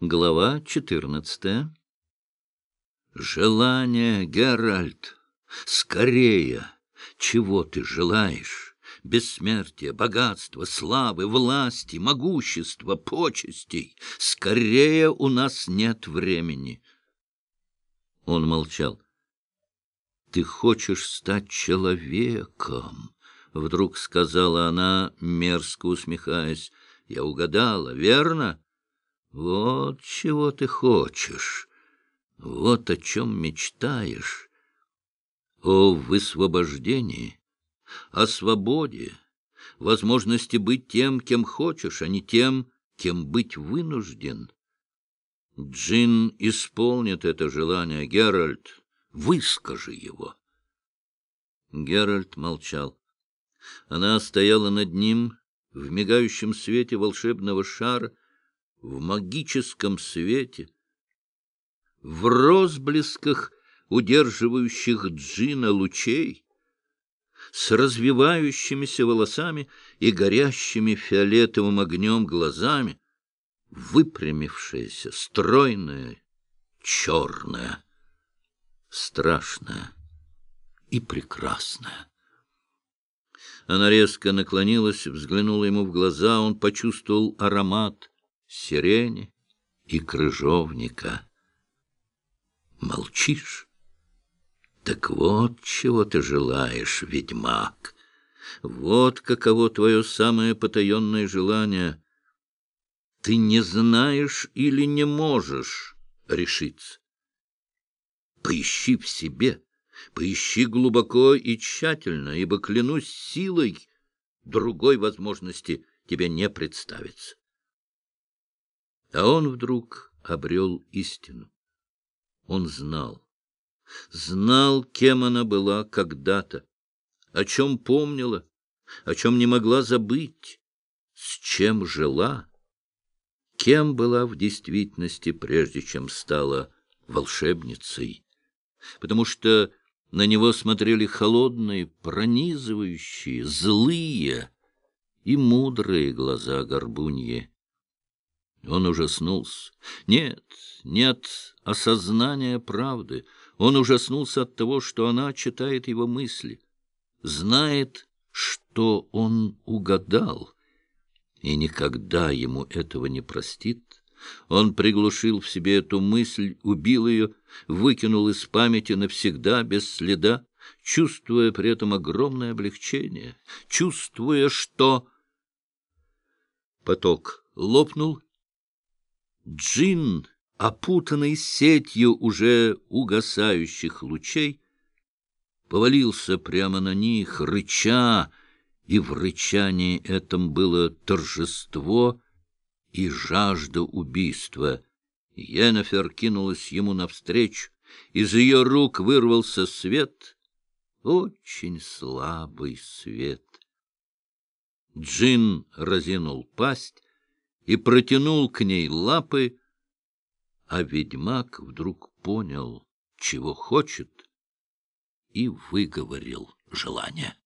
Глава четырнадцатая. Желание, Геральт, скорее! Чего ты желаешь? Бессмертие, богатство, славы, власти, могущества, почестей. Скорее у нас нет времени. Он молчал. Ты хочешь стать человеком, вдруг сказала она, мерзко усмехаясь. Я угадала, верно? Вот чего ты хочешь, вот о чем мечтаешь. О высвобождении, о свободе, возможности быть тем, кем хочешь, а не тем, кем быть вынужден. Джин исполнит это желание, Геральт, выскажи его. Геральт молчал. Она стояла над ним в мигающем свете волшебного шара, в магическом свете, в розблесках, удерживающих джина лучей, с развивающимися волосами и горящими фиолетовым огнем глазами, выпрямившаяся, стройная, черная, страшная и прекрасная. Она резко наклонилась, взглянула ему в глаза, он почувствовал аромат сирени и крыжовника. Молчишь? Так вот чего ты желаешь, ведьмак. Вот каково твое самое потаенное желание. Ты не знаешь или не можешь решиться. Поищи в себе, поищи глубоко и тщательно, ибо, клянусь силой, другой возможности тебе не представится. А он вдруг обрел истину. Он знал. Знал, кем она была когда-то, о чем помнила, о чем не могла забыть, с чем жила, кем была в действительности, прежде чем стала волшебницей. Потому что на него смотрели холодные, пронизывающие, злые и мудрые глаза горбуньи. Он ужаснулся. Нет, нет осознания правды. Он ужаснулся от того, что она читает его мысли, знает, что он угадал, и никогда ему этого не простит. Он приглушил в себе эту мысль, убил ее, выкинул из памяти навсегда, без следа, чувствуя при этом огромное облегчение, чувствуя, что... Поток лопнул, Джин, опутанный сетью уже угасающих лучей, повалился прямо на них, рыча, и в рычании этом было торжество и жажда убийства. Йеннефер кинулась ему навстречу, из ее рук вырвался свет, очень слабый свет. Джин разинул пасть, и протянул к ней лапы, а ведьмак вдруг понял, чего хочет, и выговорил желание.